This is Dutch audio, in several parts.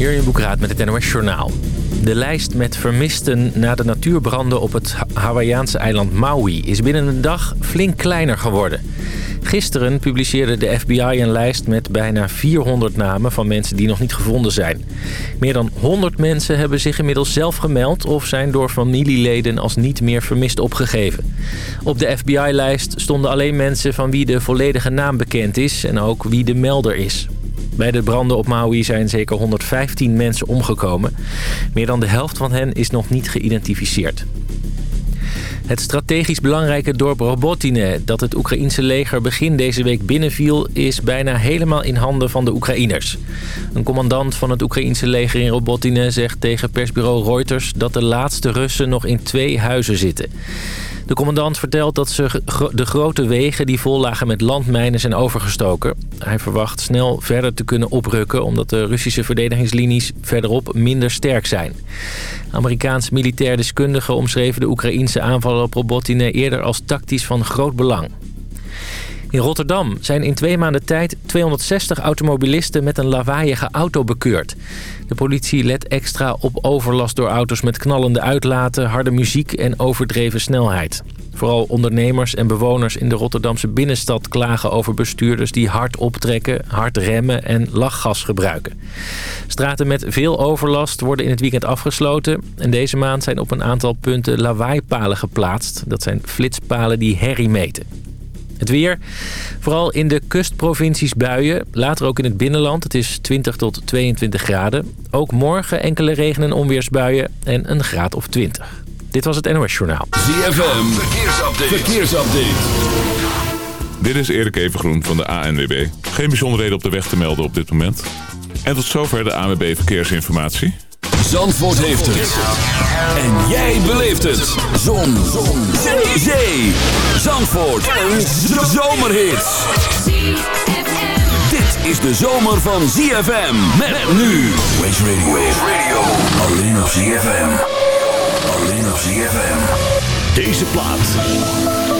Hier in Boekraad met het NOS Journaal. De lijst met vermisten na de natuurbranden op het Hawaïaanse eiland Maui... is binnen een dag flink kleiner geworden. Gisteren publiceerde de FBI een lijst met bijna 400 namen van mensen die nog niet gevonden zijn. Meer dan 100 mensen hebben zich inmiddels zelf gemeld... of zijn door familieleden als niet meer vermist opgegeven. Op de FBI-lijst stonden alleen mensen van wie de volledige naam bekend is... en ook wie de melder is. Bij de branden op Maui zijn zeker 115 mensen omgekomen. Meer dan de helft van hen is nog niet geïdentificeerd. Het strategisch belangrijke dorp Robotine dat het Oekraïense leger begin deze week binnenviel... is bijna helemaal in handen van de Oekraïners. Een commandant van het Oekraïense leger in Robotine zegt tegen persbureau Reuters... dat de laatste Russen nog in twee huizen zitten. De commandant vertelt dat ze de grote wegen die vol lagen met landmijnen zijn overgestoken. Hij verwacht snel verder te kunnen oprukken omdat de Russische verdedigingslinies verderop minder sterk zijn. Amerikaans militair deskundigen omschreven de Oekraïense aanvallen op Robotine eerder als tactisch van groot belang. In Rotterdam zijn in twee maanden tijd 260 automobilisten met een lawaaiige auto bekeurd. De politie let extra op overlast door auto's met knallende uitlaten, harde muziek en overdreven snelheid. Vooral ondernemers en bewoners in de Rotterdamse binnenstad klagen over bestuurders die hard optrekken, hard remmen en lachgas gebruiken. Straten met veel overlast worden in het weekend afgesloten. En deze maand zijn op een aantal punten lawaaipalen geplaatst. Dat zijn flitspalen die herrie meten. Het weer, vooral in de kustprovincies buien. Later ook in het binnenland. Het is 20 tot 22 graden. Ook morgen enkele regen- en onweersbuien en een graad of 20. Dit was het NOS Journaal. ZFM, verkeersupdate. verkeersupdate. Dit is Erik Evengroen van de ANWB. Geen bijzonderheden op de weg te melden op dit moment. En tot zover de ANWB Verkeersinformatie. Zandvoort heeft het. En jij beleeft het. Zon. Zon. Zee. Zandvoort. Een zomerhit. Dit is de zomer van ZFM. Met nu. Waze Radio. Alleen op ZFM. Alleen op ZFM. Deze plaat.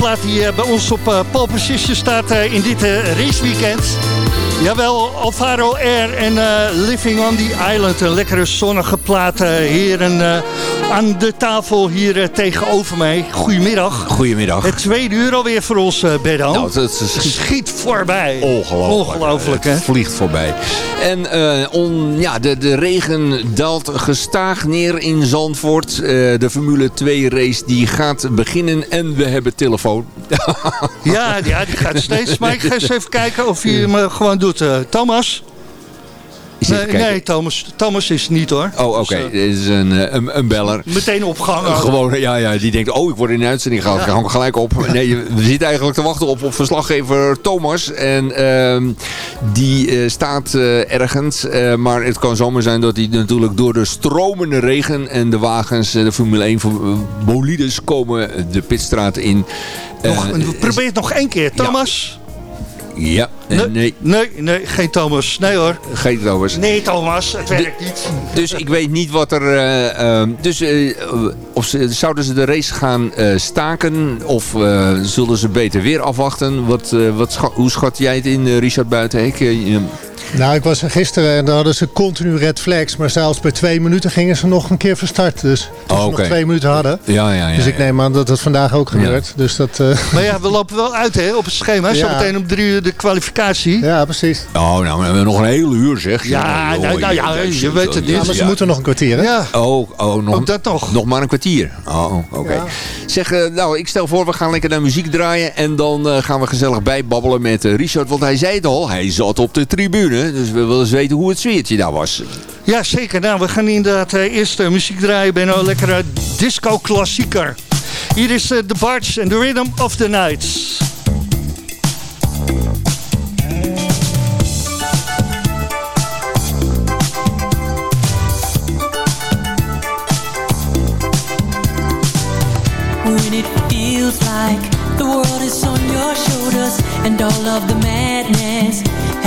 Plaat die bij ons op uh, pole position staat in dit raceweekend. Jawel, Alvaro Air en Living on the Island. Een lekkere zonnige plaat, heren aan de tafel hier tegenover mij. Goedemiddag. Goedemiddag. Het tweede uur alweer voor ons, uh, Berdo. Nou, het, schiet voorbij. Ongelooflijk. Ongelooflijk, hè? Het vliegt voorbij. En on, ja, de, de regen daalt gestaag neer in Zandvoort. de Formule 2 race die gaat beginnen en we hebben telefoon. ja, ja, die gaat steeds. Maar ik ga eens even kijken of hij hem gewoon doet. Thomas? Nee, nee, Thomas, Thomas is niet hoor. Oh, oké. Okay. Dus, is een, eh, een, een beller. Meteen opgehangen. Gewoon, ja, ja. Die denkt, oh, ik word in de uitzending gehaald. Ja. Ik hang gelijk op. Nee, we zitten eigenlijk te wachten op, op verslaggever Thomas. En uh, die uh, staat uh, ergens. maar het kan zomaar zijn dat hij natuurlijk door de stromende regen en de wagens, de Formule 1 bolides komen de pitstraat in. Nog, probeer het nog één keer, Thomas. Ja. Ja, nee, nee. Nee, nee, geen Thomas. Nee hoor. Geen Thomas. Nee Thomas, het werkt niet. Dus ik weet niet wat er... Uh, dus uh, of ze, zouden ze de race gaan uh, staken of zullen ze beter weer afwachten? Wat, wat, hoe schat jij het in, Richard Buitenhek? Nou, ik was er gisteren en dan hadden ze continu red flags. Maar zelfs bij twee minuten gingen ze nog een keer van start. Dus toen oh, okay. nog twee minuten hadden. Ja, ja, ja, dus ik neem aan dat dat vandaag ook gebeurt. Dus dat, uh... Maar ja, we lopen wel uit hè, op het schema. Zo meteen om drie uur de kwalificatie. Ja, precies. Oh, nou, we hebben nog een hele uur zeg. Ja, nou, nou, ja, je weet het niet. Ja, maar ze moeten nog een kwartier hè? Ja. Oh, oh nog, ook dat nog. Nog maar een kwartier. Oh, oké. Zeg, uh, nou, ik stel voor, we gaan lekker naar muziek draaien. En dan uh, gaan we gezellig bijbabbelen met Richard. Want hij zei het al, hij zat op de tribune. Dus we willen weten hoe het sfeertje daar was. Ja, zeker. Nou, we gaan inderdaad uh, eerst uh, muziek draaien bij een lekkere disco-klassieker. Hier is uh, The Barge and the Rhythm of the Nights. When it feels like the world is on your shoulders and all of the madness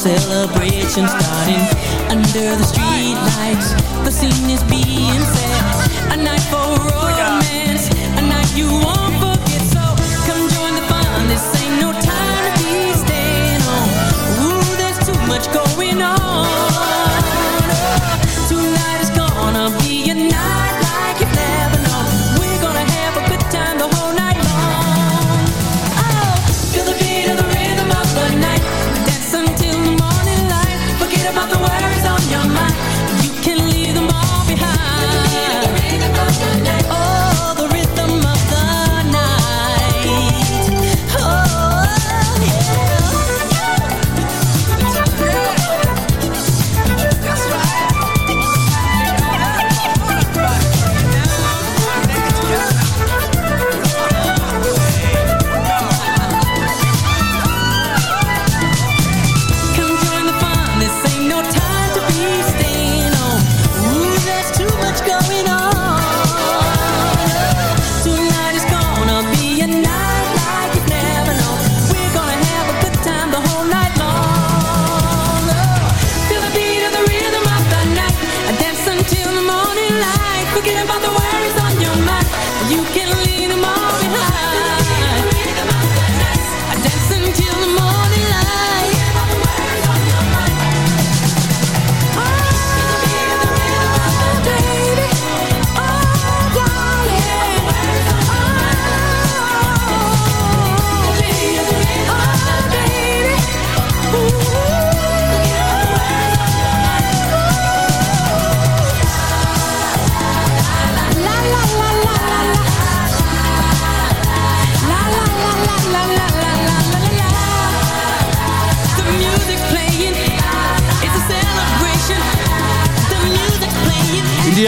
celebration starting under the street lights.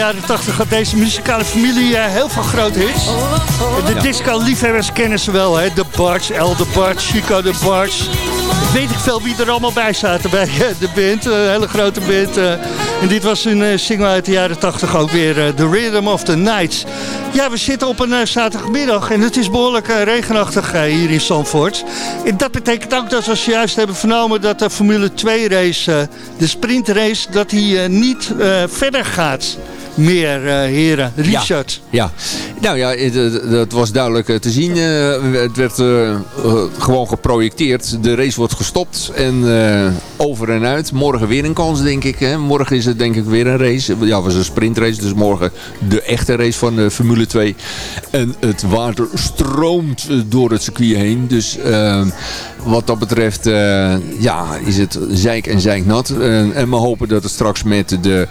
Jaren 80 had deze muzikale familie heel veel grote hits. De disco-liefhebbers kennen ze wel, hè? De Barts, El de Barts, Chico de Barts. Weet ik veel wie er allemaal bij zaten bij de band, een hele grote band. En dit was een single uit de jaren 80 ook weer, The Rhythm of the Nights. Ja, we zitten op een zaterdagmiddag en het is behoorlijk regenachtig hier in Zandvoort. En dat betekent ook dat we juist hebben vernomen dat de Formule 2 race, de sprintrace, dat die niet verder gaat meer, uh, heren. Richard. Ja, nou ja, dat was duidelijk eh, te zien. Uh, het werd gewoon geprojecteerd. De race wordt gestopt en over en uit. Morgen weer een kans, denk ik. Morgen is het denk ik weer een race. Ja, het was een sprintrace, dus morgen de echte race van de Formule 2. En het water stroomt door het circuit heen. Dus wat dat betreft ja, is het zeik en zeik nat. en we hopen dat het straks met de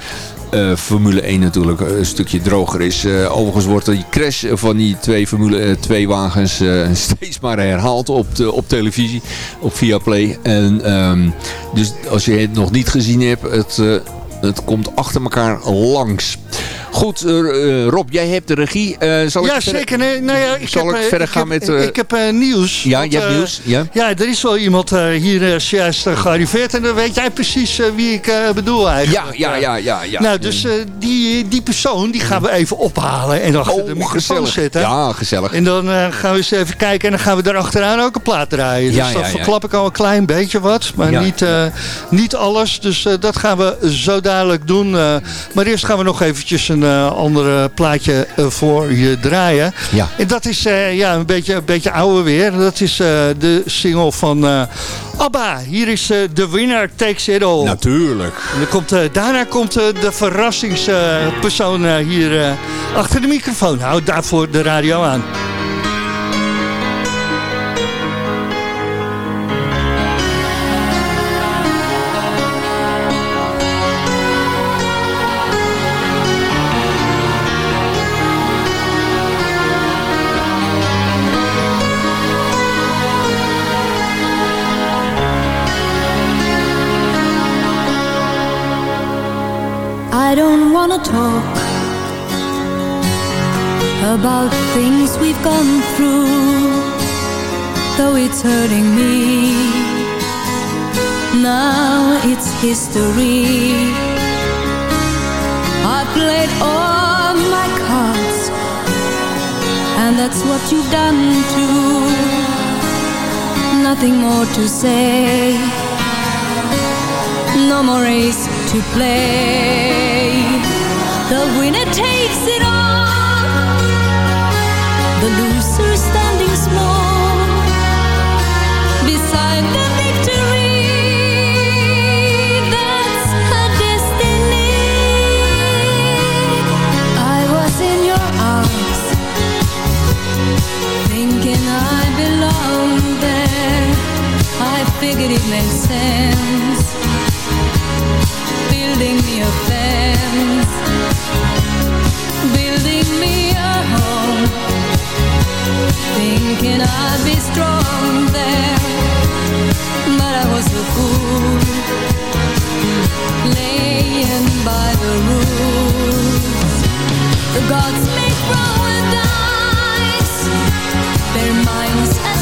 Formule 1 natuurlijk een stukje droger is. Overigens wordt die van die twee Formule 2 wagens uh, steeds maar herhaald op, de, op televisie, op Viaplay. En, um, dus als je het nog niet gezien hebt, het, het komt achter elkaar langs. Goed, uh, Rob, jij hebt de regie. Uh, zal ja, ik zeker. Nee, nou ja, ik zal heb, ik verder ik gaan heb, met... Uh, ik heb nieuws. Ja, want, je hebt nieuws. Ja. ja, er is wel iemand hier juist gearriveerd. En dan weet jij precies wie ik bedoel eigenlijk. Ja, ja, ja. ja, ja. Nou, dus die, die persoon die gaan we even ophalen. En achter oh, de microfoon gezellig. zetten. Ja, gezellig. En dan gaan we eens even kijken. En dan gaan we daar achteraan ook een plaat draaien. Dus ja, dat verklap ik al een klein beetje wat. Maar niet, niet alles. Dus dat gaan we zo dadelijk doen. maar eerst gaan we nog eventjes een andere plaatje uh, voor je draaien. Ja. En dat is uh, ja, een, beetje, een beetje ouder weer. Dat is uh, de single van ABBA. Hier is The Winner Takes It All. Natuurlijk. En dan komt, daarna komt de verrassingspersoon hier achter de microfoon. Houd daarvoor de radio aan. About things we've gone through, though it's hurting me. Now it's history. I played all my cards, and that's what you've done too. Nothing more to say. No more race to play. The winner takes it. The loser standing small beside the victory. That's destiny. I was in your arms, thinking I there. I figured it made sense building me a fence Building me a home Thinking I'd be strong there But I was a fool. Laying by the rules. The gods make roll dice. Their minds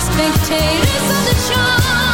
Spectators of the show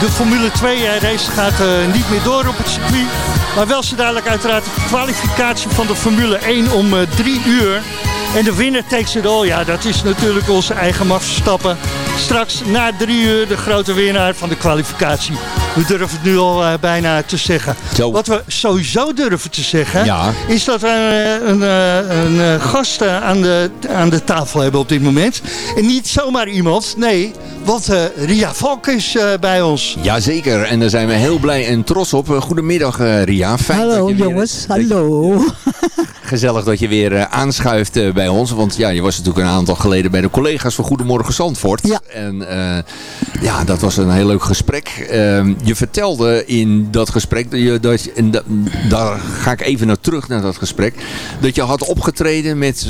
De Formule 2 race gaat eh, niet meer door op het circuit. Maar wel zo dadelijk uiteraard de kwalificatie van de Formule 1 om eh, drie uur. En de winner takes it all. Ja, dat is natuurlijk onze eigen Max Verstappen. Straks na drie uur de grote winnaar van de kwalificatie. We durven het nu al eh, bijna te zeggen. Zo. Wat we sowieso durven te zeggen... Ja. is dat we eh, een, eh, een, eh, gast aan, de, aan de tafel hebben op dit moment. En niet zomaar iemand, nee. Want eh, Ria Valk is eh, bij ons. Jazeker, en daar zijn we heel blij en trots op. Goedemiddag eh, Ria. Fijn dat Hallo je jongens, hallo. Gezellig dat je weer eh, aanschuift eh, bij ons. Want ja, je was natuurlijk een aantal geleden bij de collega's van Goedemorgen Zandvoort. Ja. En eh, ja, dat was een heel leuk gesprek. Ehm, je vertelde in dat gesprek, dat je, dat, je- en da- daar ga ik even naar terug naar dat gesprek. Dat je had opgetreden met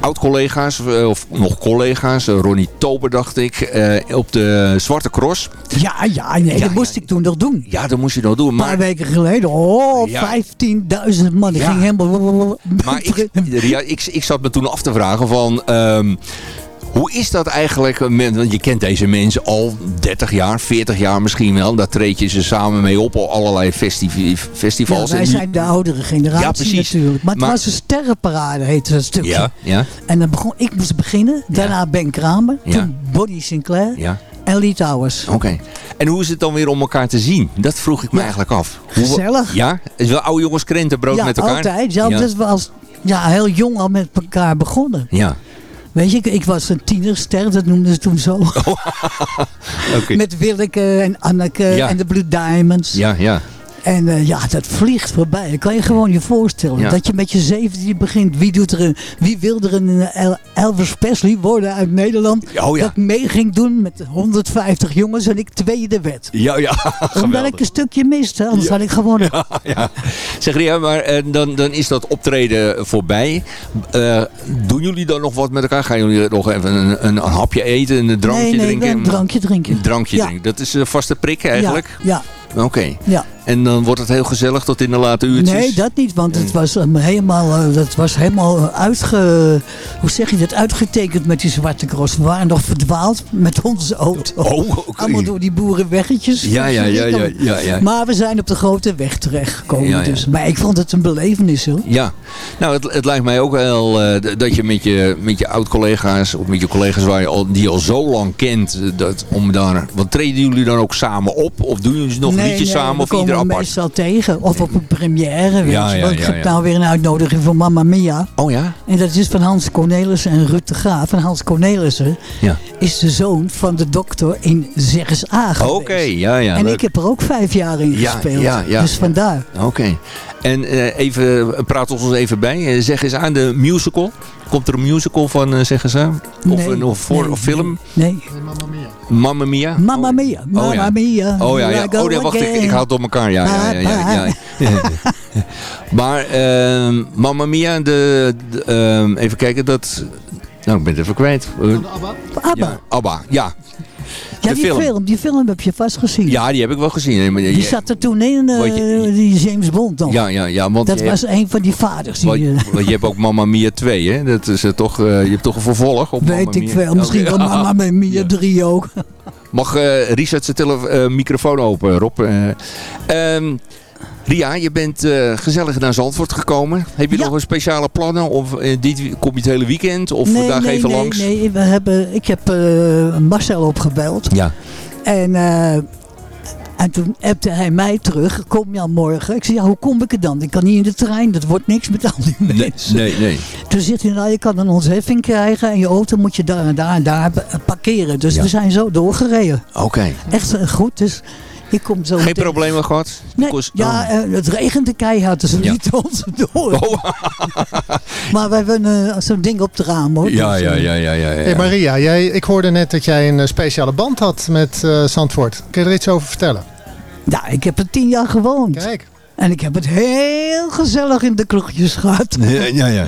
oud-collega's, of nog collega's. Ronnie Tober dacht ik, op de Zwarte Cross. Ja, ja, nee, Ja, dat ja. moest ik toen nog doen. Ja, dat moest je nog doen. Een paar weken geleden, oh, Ja. 15.000 man. Ja. ging helemaal... Maar ik, ja, ik, ik zat me toen af te vragen van... ehm, hoe is dat eigenlijk? Want je kent deze mensen al 30 jaar, 40 jaar misschien wel. Daar treed je ze samen mee op op allerlei festi- Ja, festivals. wij zijn de oudere generatie Ja, precies. natuurlijk. Maar het was een sterrenparade, heette dat stukje. Ja, ja, En dan begon, ik moest beginnen. Daarna Ben Kramer. Toen Bonnie Sinclair. Lee Towers. Oké. En hoe is het dan weer om elkaar te zien? Dat vroeg ik me Ja. eigenlijk af. Hoe, Gezellig. Ja? Is wel oude jongens krentenbrood ja, met elkaar? altijd. Ja, ja. Dat was ja, heel jong al met elkaar begonnen. Ja. Weet je, ik, ik was een tienerster, dat noemden ze toen zo. Oké. Met Willeke en Anneke Ja. en de Blue Diamonds. Ja, ja. En eh, ja, dat vliegt voorbij. Dat kan je gewoon je voorstellen. Ja. Dat je met je 17 begint. Wie, doet er een, wie wil er een eh, El- Elvis Presley worden uit Nederland? Oh ja. Dat mee ging doen met 150 jongens en ik tweede werd. Ja, ja. Omdat ik een stukje miste. Anders had ik gewonnen. ja. Zeg Ria, maar eh, dan, dan is dat optreden voorbij. Doen jullie dan nog wat met elkaar? Gaan jullie nog even een, een, een hapje eten, een drankje nee, nee, drinken? een drankje drinken. Een drankje Ja. drinken. Dat is een vaste prik eigenlijk? Ja, Oké. ja. En dan wordt het heel gezellig tot in de late uurtjes? Nee, dat niet, want het was um, helemaal, eh, dat was helemaal eh, uitge, hoe zeg je dat, uitgetekend met die zwarte cross. We waren nog verdwaald met onze auto. Oh. Allemaal door die boerenweggetjes. Ja, ja, ja, ja, ja, ja. Maar we zijn op de grote weg terechtgekomen. Dus. Maar ik vond het een belevenis hoor. Ja, nou het, het lijkt mij ook wel eh, dat je met je, met je oud-collega's of met je collega's waar je al, die je al zo lang kent, eh, dat, om daar, wat treden jullie dan ook samen op? Of doen jullie nog nee, liedjes nee, samen of komen ieder apart? meestal tegen. Of op een première. Weet Ja, je. ja, wel. ik ja, heb ja. nou weer een uitnodiging voor Mamma Mia. Oh ja? En dat is van Hans Cornelissen en Ruud de Graaf. En Hans Cornelissen Ja. is de zoon van de dokter in Zeggens A. Oké, ja, ja. en leuk. ik heb er ook vijf jaar in Ja, gespeeld. ja, ja, dus ja. vandaar. Oké. En eh, even, praat ons even bij. Eh, zeg eens aan de musical. Komt er een musical van, eh, zeg eens aan? Of Nee, een of voor, nee, of film? Nee. Mamma Mia? Mamma Mia. Mamma oh, ja. Mia. Oh ja, ja. Oh nee, wacht, ik, ik haal het door elkaar. Ja, ja, ja. ja, ja. maar ehm Mamma Mia, de, de, ehm, even kijken, dat... Nou, ik ben het even kwijt. Uh, Abba. ja, Abba, ja. Ja, die film. film. Die film heb je vast gezien. Ja, die heb ik wel gezien. Je- Die zat er toen in, eh, je- die James Bond nog. Ja, ja, ja. Want dat je was hebt, een van die vaders. Die, want, eh, want je hebt ook Mamma Mia 2, hè? Dat is eh, toch, je hebt toch een vervolg op Mamma weet ik Mia? veel. Misschien wel Mamma Mia Ja. 3 ook. Mag Richard zijn microfoon open, Rob? Eh, ehm, Ria, je bent eh, gezellig naar Zandvoort gekomen. Heb je Ja. nog een speciale plannen? Of eh, dit, kom je het hele weekend? Of nee, vandaag nee, even nee, langs? nee. We hebben, ik heb eh, Marcel opgebeld. Ja. En En toen appte hij mij terug, kom je al morgen? Ik zei, ja, hoe kom ik er dan? Ik kan niet in de trein, dat wordt niks met al die mensen. Nee, nee. Toen zegt hij, nou, je kan een ontheffing krijgen en je auto moet je daar en daar en daar pa- parkeren. Dus Ja. we zijn zo doorgereden. Oké. Echt goed, dus ik kom zo Geen meteen- problemen gehad? Nee, Kost- ja, oh. eh, het regende keihard, dus we Ja. lieten ons door. Oh. Maar we hebben eh, zo'n ding op het raam, hoor. Ja, Dus, ja, eh, ja, ja, ja. ja. Hey Maria, jij, ik hoorde net dat jij een speciale band had met eh, Zandvoort. Kun je er iets over vertellen? Ja, ik heb er tien jaar gewoond. Kijk. En ik heb het heel gezellig in de kroegjes gehad. Ja, ja, ja.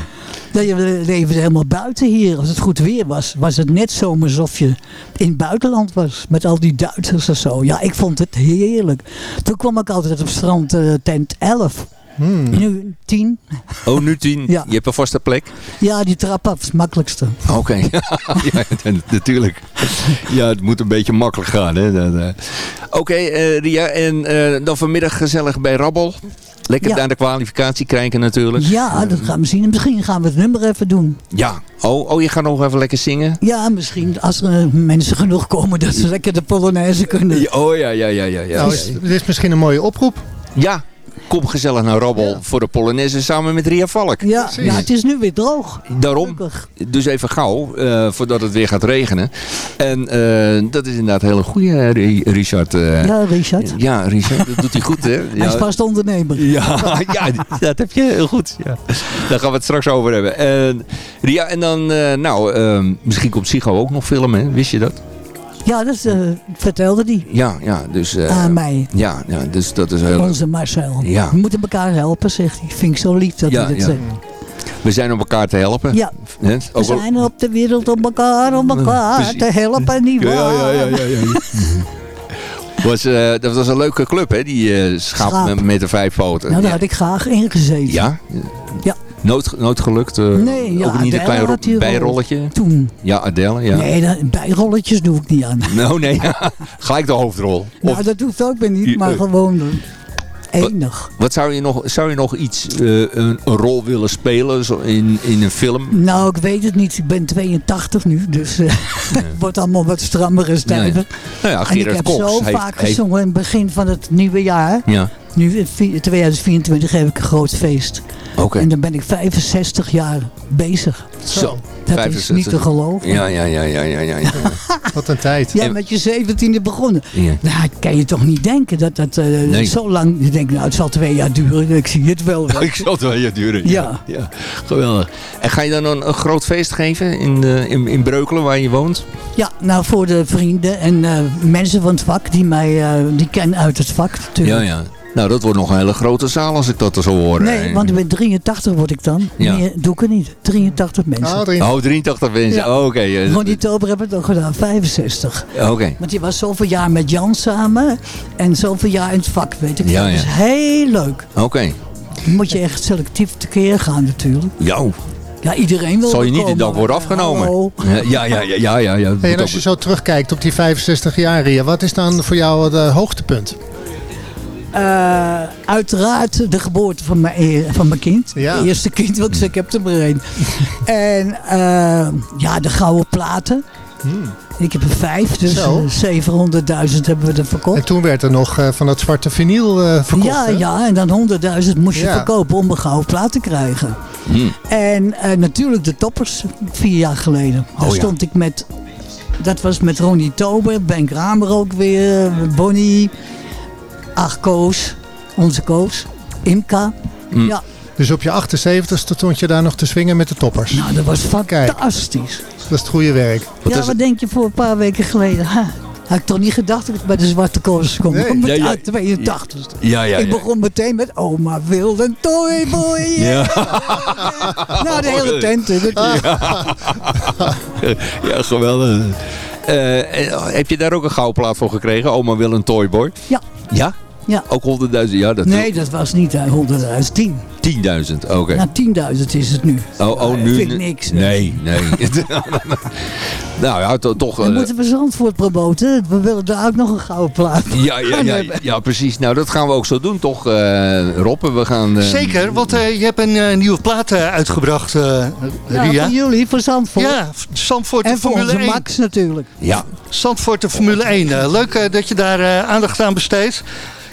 Dat je leefde helemaal buiten hier. Als het goed weer was, was het net zo alsof je in het buitenland was. Met al die Duitsers en zo. Ja, ik vond het heerlijk. Toen kwam ik altijd op strand eh, tent 11. Hmm. Nu 10. Oh, nu tien. Ja. Je hebt een vaste plek? Ja, die trap af is het makkelijkste. Oké. ja, natuurlijk. Ja, het moet een beetje makkelijk gaan. eh. Oké, eh, Ria. En eh, dan vanmiddag gezellig bij Rabbel. Lekker Ja. naar de kwalificatie krijgen natuurlijk. Ja, dat gaan we zien. En Misschien gaan we het nummer even doen. Ja. Oh, oh, je gaat nog even lekker zingen? Ja, misschien als er eh, mensen genoeg komen dat ze lekker de Polonaise kunnen. Oh ja, ja, ja, ja. ja. Nou, is- dit is misschien een mooie oproep. Ja, kom gezellig naar Rabbel voor de Polonaise samen met Ria Valk. Ja, ja, het is nu weer droog. Daarom, Gelukkig. dus even gauw, eh, voordat het weer gaat regenen. En eh, dat is inderdaad een hele goede, Richard. eh. Ja, Richard. Ja, Richard, dat doet hij goed, hè? Hij is Ja, vast ondernemer. ja, ja, dat heb je heel goed. Ja. Daar gaan we het straks over hebben. En, Ria, en dan, eh, nou, misschien komt Sigo ook nog filmen, hè? wist je dat? Ja, dat eh, vertelde hij Ja, ja, dus... eh, aan mij. Ja, ja, dus dat is heel... Onze Marcel. Ja. We moeten elkaar helpen, zegt hij. Vind ik zo lief dat Ja, hij dat ja. zegt. We zijn om elkaar te helpen. Ja, we zijn op de wereld om elkaar, om elkaar Precies. te helpen, niet waar? Ja, ja, ja, ja, ja. Was, eh, dat was een leuke club, hè? Die schaap, Schaap. Met, met de vijf poten. Nou, daar had ik graag in gezeten. ja? Ja. Nood, noodgelukt? eh, Nee, ja, ook niet een klein bijrolletje? Toen. Ja, Adele, ja. Nee, dat, bijrolletjes doe ik niet aan. Nou, nee. Gelijk de hoofdrol. Of, Nou, dat hoeft ook weer niet, maar eh, gewoon enig. wat zou je nog, zou je nog iets, eh, een, een rol willen spelen zo in, in een film? Nou, ik weet het niet. Ik ben 82 nu, dus het wordt allemaal wat strammer en stijver. Nou ja, en ik heb zo heeft, vaak heeft- gezongen in het begin van het nieuwe jaar. Ja, Nu in vi- 2024 heb ik een groot feest. oké. En dan ben ik 65 jaar bezig. Zo. Dat 65. is niet te geloven. Ja, ja, ja, ja, ja, ja. ja. Wat een tijd. Ja, met je 17e begonnen. Ja. Nou, kan je toch niet denken dat dat eh, Nee. zo lang... Je denkt, nou, het zal twee jaar duren. Ik zie het wel. Ik zal het wel ja duren. Ja. ja. Geweldig. En ga je dan een, een groot feest geven in, de, in, in Breukelen waar je woont? Ja, nou voor de vrienden en eh, mensen van het vak die mij eh, die kennen uit het vak natuurlijk. Ja, ja. Nou, dat wordt nog een hele grote zaal als ik dat er zo hoor. Nee, want ik ben 83 word ik dan. Ja. Meer doe ik er niet. 83 mensen. Ah, erin. Oh, 83 mensen. Ja. Oh, Oké. ja. Ronnie Tober heb het ook gedaan, 65. Oké. Want die was zoveel jaar met Jan samen en zoveel jaar in het vak, weet ik. Ja, dat ja. is heel leuk. Oké. Dan moet je echt selectief tekeer gaan natuurlijk. Jou. Ja, niet wil Zal je niet in dag worden afgenomen? hallo. Ja, ja, ja, ja, ja. ja. En als je zo terugkijkt op die 65 jaar, wat is dan voor jou het eh, hoogtepunt? Eh, uiteraard de geboorte van mijn, e- van mijn kind. Ja. Eerste kind, want ik heb er maar één. en eh, ja, de gouden platen. Ik heb er vijf, dus Zo. eh, 700.000 hebben we er verkocht. En toen werd er nog eh, van dat zwarte vinyl eh, verkocht. ja, hè? ja, en dan 100.000 moest je Ja. verkopen om een gouden plaat te krijgen. Hmm. En eh, natuurlijk de toppers, vier jaar geleden. Daar Oh, ja. stond ik met, dat was met Ronnie Tober, Ben Kramer ook weer, Bonnie, ach Koos, onze Koos, Imka. Mm. Ja, Dus op je 78ste stond je daar nog te swingen met de toppers. nou dat was Kijk. fantastisch. Dat is het goede werk. Wat ja, wat denk je voor een paar weken geleden? Ha, had ik toch niet gedacht dat ik bij de Zwarte Koos kom. Nee. Met Ja, ja. uit 82 Ja, ja, Ik ja. begon meteen met oma wil een toyboy. Ja. Nou, de hele tent. ja, geweldig. Eh, eh, heb je daar ook een gouden plaat voor gekregen? Oma wil een toyboy? Ja. Ja? Ja. Ook 100.000, ja. Dat nee, dat was niet uh, 100.000, 10. 10.000, oké. Nou, 10.000 is het nu. Oh, oh nu... vind ik niks. Nee, nee. nou ja, to, toch... Dan uh, moeten we Zandvoort promoten. We willen daar ook nog een gouden plaat ja, ja, ja, ja, precies. Nou, dat gaan we ook zo doen, toch, uh, Rob? We gaan... Zeker, want je hebt een nieuwe plaat uitgebracht, Ria. Ja, voor jullie, voor Zandvoort. Ja, Zandvoort en Formule voor onze 1. Max natuurlijk. Ja. Zandvoort de Formule 1. leuk dat je daar aandacht aan besteedt.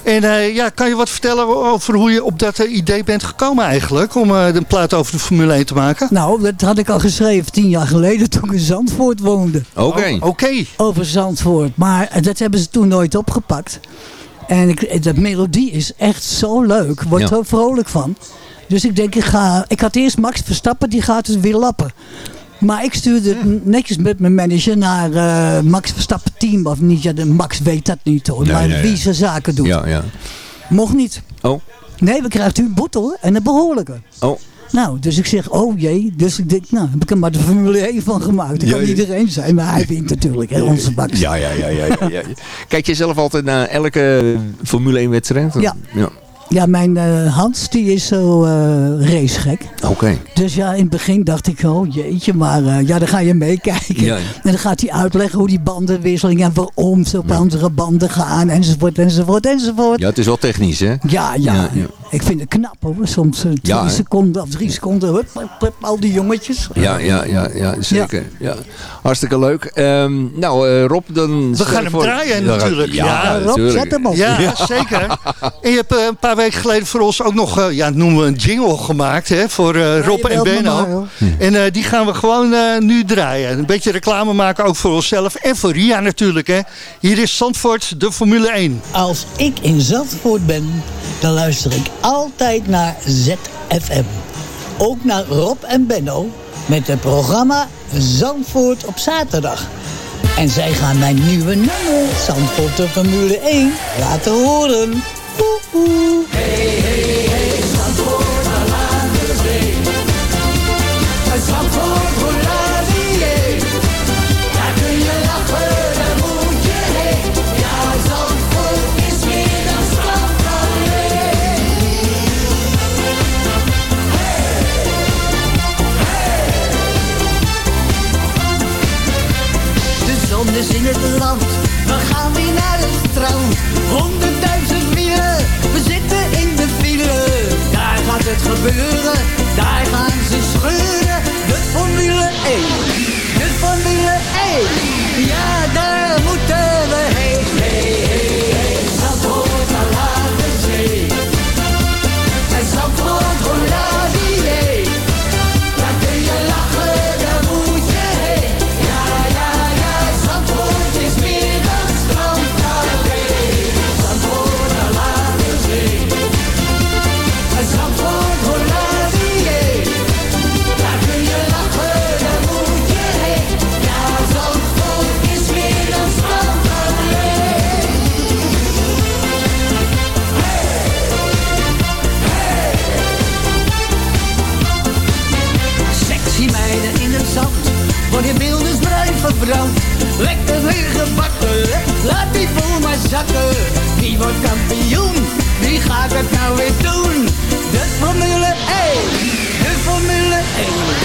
En uh, ja, kan je wat vertellen over hoe je op dat uh, idee bent gekomen eigenlijk? Om uh, een plaat over de Formule 1 te maken? Nou, dat had ik al geschreven tien jaar geleden toen ik in Zandvoort woonde. Oké. Okay. Oh, Oké. Okay. Over Zandvoort. Maar dat hebben ze toen nooit opgepakt. En ik, de melodie is echt zo leuk. Word ja. er vrolijk van. Dus ik denk, ik ga... Ik had eerst Max Verstappen, die gaat het weer lappen. Maar ik stuurde het netjes met mijn manager naar uh, Max Verstappen team. Of niet, ja, de Max weet dat niet hoor. Nee, maar nee, wie zijn zaken doet. Ja, ja. Mocht niet. Oh. Nee, we krijgen een boete en een behoorlijke. Oh. Nou, dus ik zeg, oh jee. Dus ik denk, nou, heb ik er maar de Formule 1 van gemaakt. Dat kan ja. iedereen zijn, maar hij wint natuurlijk, hè, onze Max. Ja, ja, ja, ja, ja, ja. Kijk je zelf altijd naar elke Formule 1 wedstrijd? Ja. ja. Ja, mijn uh, Hans, die is zo uh, racegek. Oké. Okay. Dus ja, in het begin dacht ik, oh jeetje, maar uh, ja, dan ga je meekijken. Ja. En dan gaat hij uitleggen hoe die bandenwisseling en waarom ze op Ja. andere banden gaan, enzovoort, enzovoort, enzovoort. Ja, het is wel technisch, hè? Ja, ja. Ja, ja. Ik vind het knap hoor. Soms twee seconden of drie seconden, hup, hup, hup, al die jongetjes. Ja, ja, ja, ja zeker. Ja. Hartstikke leuk. Ehm, nou, eh, Rob, dan... We gaan hem draaien natuurlijk. Ja, Ja, Rob, natuurlijk. zet hem op. Ja, zeker. En je hebt eh, een paar weken geleden voor ons ook nog, eh, ja, noemen we een jingle gemaakt hè, voor eh, Rob en me maar, Benno. hoor. En eh, die gaan we gewoon eh, nu draaien. Een beetje reclame maken, ook voor onszelf en voor Ria natuurlijk. Hè. Hier is Zandvoort, de Formule 1. Als ik in Zandvoort ben, dan luister ik altijd naar ZFM. Ook naar Rob en Benno met het programma Zandvoort op zaterdag. En zij gaan mijn nieuwe nummer, Zandvoort de Formule 1, laten horen. Poe, poe. De zon is in het land, we gaan weer naar het strand. Honderdduizend wielen, we zitten in de file. Daar gaat het gebeuren, daar gaan ze scheuren. De Formule 1, de Formule 1. Ja, daar moeten Lekker weer gebakken, laat die vol maar zakken. Wie wordt kampioen, wie gaat het nou weer doen? De Formule 1, de Formule 1.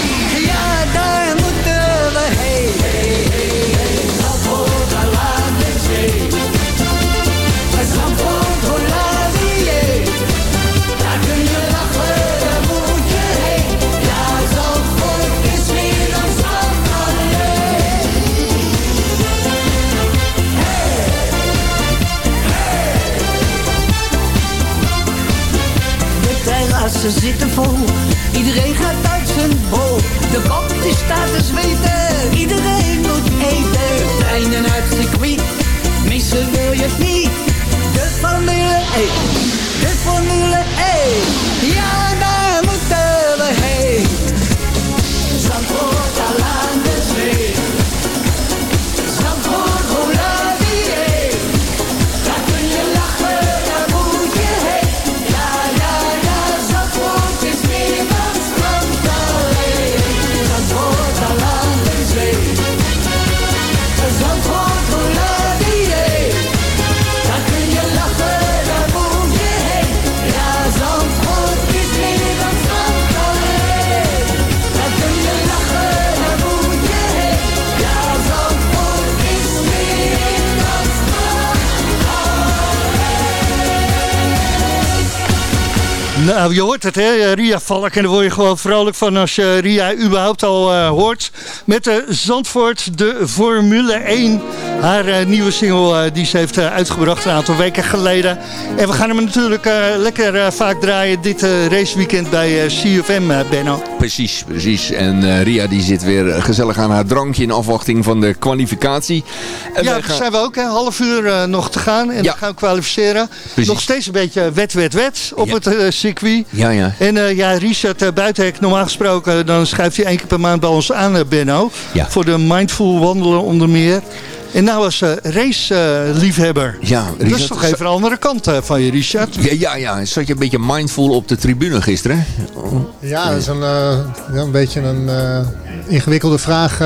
Terrassen zitten vol, iedereen gaat uit zijn bol. De kop die staat te zweten, iedereen moet eten. Treinen uit circuit, missen wil je niet. De Formule 1, de Formule Nou, je hoort het, hè? Ria Valk. En daar word je gewoon vrolijk van als je Ria überhaupt al uh, hoort. Met de Zandvoort, de Formule 1. Haar uh, nieuwe single die ze heeft uitgebracht een aantal weken geleden. En we gaan hem natuurlijk lekker vaak draaien dit raceweekend bij CFM, Benno. Precies, precies. En Ria die zit weer gezellig aan haar drankje in afwachting van de kwalificatie. En ja, gaan... zijn we ook, hè? half uur nog te gaan. En ja. dan gaan we kwalificeren. Precies. Nog steeds een beetje wet, wet, wet op het circuit. Ja, ja. En uh, ja, Richard uh, Buitenhek, normaal gesproken, dan schuift hij één keer per maand bij ons aan, uh, Benno. Ja. Voor de Mindful Wandelen onder meer. En nou als uh, race-liefhebber. Uh, ja, Richard, dat is toch even een andere kant uh, van je, Richard? Ja, ja, ja. Zat je een beetje mindful op de tribune gisteren? Ja, dat is een, een beetje een ingewikkelde vraag,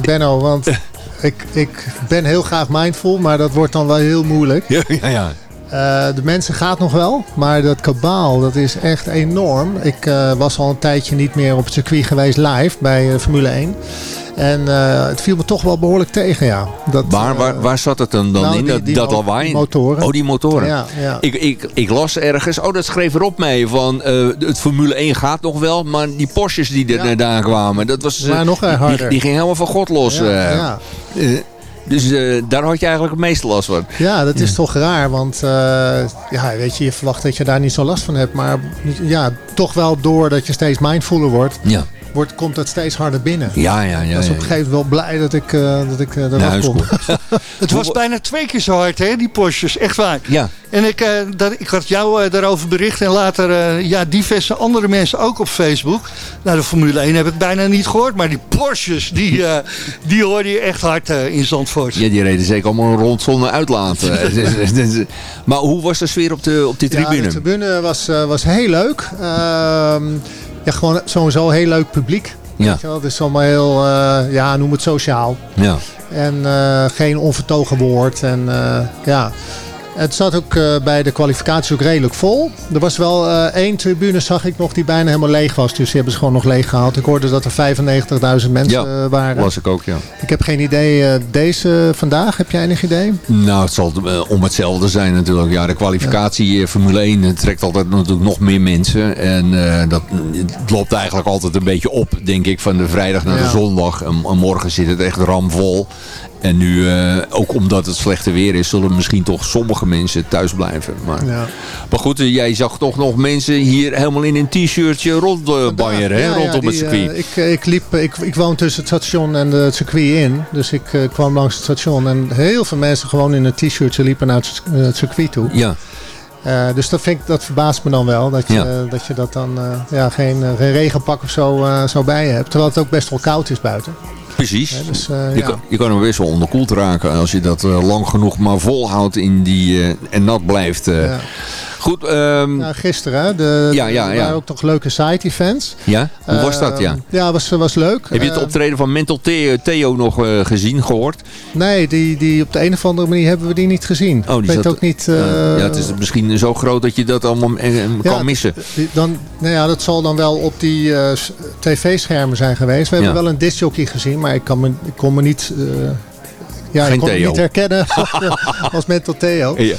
Benno. Want ik, ik ben heel graag mindful, maar dat wordt dan wel heel moeilijk. Ja, ja, ja. Uh, de mensen gaat nog wel, maar dat kabaal, dat is echt enorm. Ik uh, was al een tijdje niet meer op het circuit geweest live bij uh, Formule 1. En het viel me toch wel behoorlijk tegen, ja. Dat, waar, waar, waar zat het dan, dan nou, in? Die, die dat, Die motoren. Oh, die motoren. Ja, ja. Ik, ik, ik las ergens, oh dat schreef erop mee, van het Formule 1 gaat nog wel, maar die Porsches die er ja. daar kwamen, dat was... Maar nog harder. Die, die ging helemaal van God los. Ja. Dus uh, daar had je eigenlijk het meeste last van. Ja, dat is toch raar. Want uh, ja, weet je, je verwacht dat je daar niet zo last van hebt. Maar ja, toch wel doordat je steeds mindfuler wordt. Ja wordt, komt dat steeds harder binnen. Ja, ja, ja. Ik was op een gegeven moment wel blij dat ik, uh, dat ik uh, nou, kom. het was bijna twee keer zo hard, hè, die Porsches. Echt waar. Ja. En ik, uh, dat, ik had jou daarover bericht en later ja, diverse andere mensen ook op Facebook. Nou, de Formule 1 heb ik bijna niet gehoord. Maar die Porsches, die, die hoorde je echt hard in Zandvoort. Ja, die reden zeker allemaal rond zonder uitlaten. maar hoe was de sfeer op de, op die tribune? Ja, de tribune was, was heel leuk. Ja, gewoon sowieso heel leuk publiek. Ja. Het is allemaal heel, uh, ja, noem het sociaal. Ja. En uh, geen onvertogen woord. En uh, ja, het zat ook uh, bij de kwalificatie ook redelijk vol. Er was wel uh, één tribune, zag ik nog, die bijna helemaal leeg was. Dus die hebben ze gewoon nog leeg gehaald. Ik hoorde dat er 95.000 mensen ja, uh, waren. was ik ook, ja. Ik heb geen idee. deze vandaag, heb jij enig idee? Nou, het zal om hetzelfde zijn natuurlijk. Ja, de kwalificatie ja. Formule 1 trekt altijd natuurlijk nog meer mensen. En dat het loopt eigenlijk altijd een beetje op, denk ik, van de vrijdag naar ja. de zondag. En, en morgen zit het echt ramvol. En nu, uh, ook omdat het slechte weer is, zullen misschien toch sommige mensen thuis blijven. Maar, ja. maar goed, uh, jij zag toch nog mensen hier helemaal in een t-shirtje rondbanjeren, uh, ja, rondom ja, het circuit. ik, ik, liep, ik, ik woon tussen het station en het circuit in. Dus ik kwam langs het station en heel veel mensen gewoon in een t-shirtje liepen naar het, het circuit toe. Ja. Uh, dus dat, vind ik, dat verbaast me dan wel. Dat je, ja. uh, dat, je dat dan uh, ja, geen, geen regenpak of zo, zo bij je hebt. Terwijl het ook best wel koud is buiten. Precies. Dus, je, ja. kan, je kan er best wel onderkoeld raken als je dat lang genoeg maar volhoudt in die, en nat blijft. Ja. Goed. Um... Ja, gisteren, hè? De, ja, ja, ja. Er waren ook nog leuke side-events. Ja? Hoe was dat, ja? Ja, was, was leuk. Heb je het optreden van Mental Theo, Theo nog uh, gezien, gehoord? Nee, die, die, op de een of andere manier hebben we die niet gezien. Oh, die ik weet zat, ook niet... Uh, ja, het is misschien zo groot dat je dat allemaal kan missen. Dan, nou ja, dat zal dan wel op die tv-schermen zijn geweest. We hebben wel een discjockey gezien, maar ik, kan me, ik kon me niet... ja, Geen ik kon Theo. niet herkennen als Mental Theo. Ja.